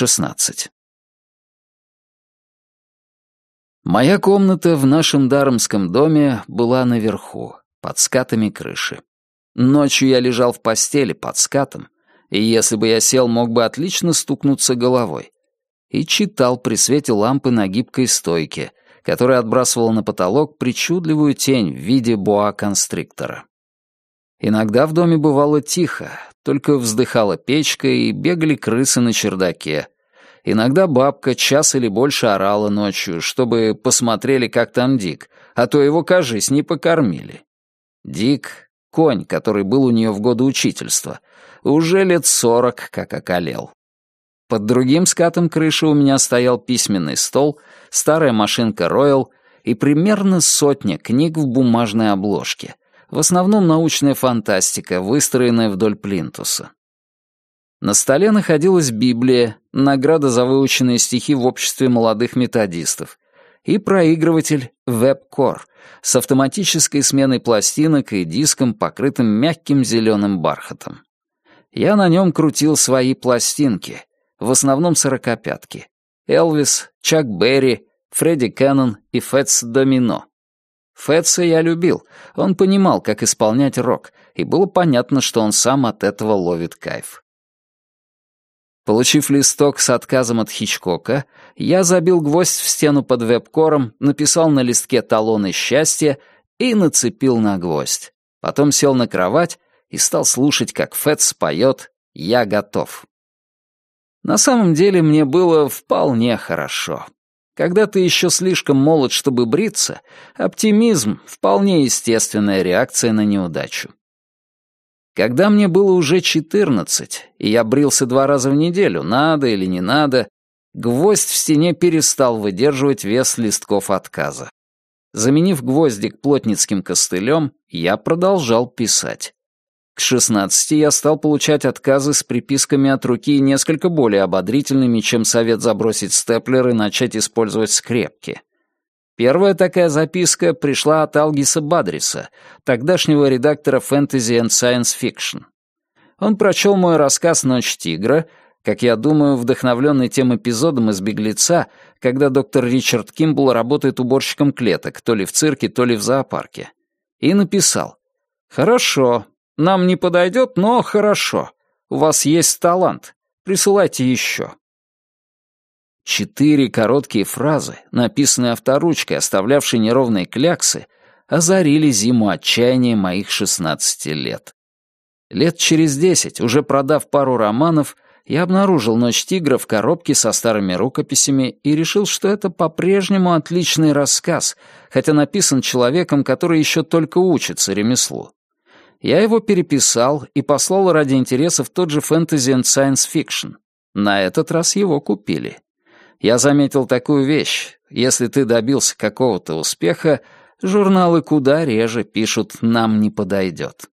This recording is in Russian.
16. Моя комната в нашем даромском доме была наверху, под скатами крыши. Ночью я лежал в постели под скатом, и если бы я сел, мог бы отлично стукнуться головой. И читал при свете лампы на гибкой стойке, которая отбрасывала на потолок причудливую тень в виде боа-констриктора. Иногда в доме бывало тихо, только вздыхала печка и бегали крысы на чердаке. Иногда бабка час или больше орала ночью, чтобы посмотрели, как там Дик, а то его, кажись, не покормили. Дик — конь, который был у нее в годы учительства, уже лет сорок как околел. Под другим скатом крыши у меня стоял письменный стол, старая машинка Royal и примерно сотня книг в бумажной обложке, в основном научная фантастика, выстроенная вдоль плинтуса. На столе находилась Библия, награда за выученные стихи в обществе молодых методистов, и проигрыватель WebCore с автоматической сменой пластинок и диском, покрытым мягким зеленым бархатом. Я на нем крутил свои пластинки, в основном сорокопятки. Элвис, Чак Берри, Фредди Кеннон и Фэтс Домино. Фетса я любил, он понимал, как исполнять рок, и было понятно, что он сам от этого ловит кайф. Получив листок с отказом от Хичкока, я забил гвоздь в стену под веб-кором, написал на листке талоны счастья и нацепил на гвоздь. Потом сел на кровать и стал слушать, как Фетс поет «Я готов». На самом деле мне было вполне хорошо. Когда ты еще слишком молод, чтобы бриться, оптимизм — вполне естественная реакция на неудачу. Когда мне было уже четырнадцать, и я брился два раза в неделю, надо или не надо, гвоздь в стене перестал выдерживать вес листков отказа. Заменив гвоздик плотницким костылем, я продолжал писать. К 16 я стал получать отказы с приписками от руки несколько более ободрительными, чем совет забросить степлер и начать использовать скрепки. Первая такая записка пришла от Алгиса Бадриса, тогдашнего редактора Fantasy and Science Fiction. Он прочел мой рассказ «Ночь тигра», как я думаю, вдохновленный тем эпизодом из «Беглеца», когда доктор Ричард Кимбл работает уборщиком клеток, то ли в цирке, то ли в зоопарке. И написал «Хорошо, нам не подойдет, но хорошо. У вас есть талант. Присылайте еще». Четыре короткие фразы, написанные авторучкой, оставлявшие неровные кляксы, озарили зиму отчаяния моих шестнадцати лет. Лет через десять, уже продав пару романов, я обнаружил «Ночь тигра» в коробке со старыми рукописями и решил, что это по-прежнему отличный рассказ, хотя написан человеком, который еще только учится ремеслу. Я его переписал и послал ради интереса в тот же Fantasy and Science Fiction. На этот раз его купили. Я заметил такую вещь. Если ты добился какого-то успеха, журналы куда реже пишут «нам не подойдет».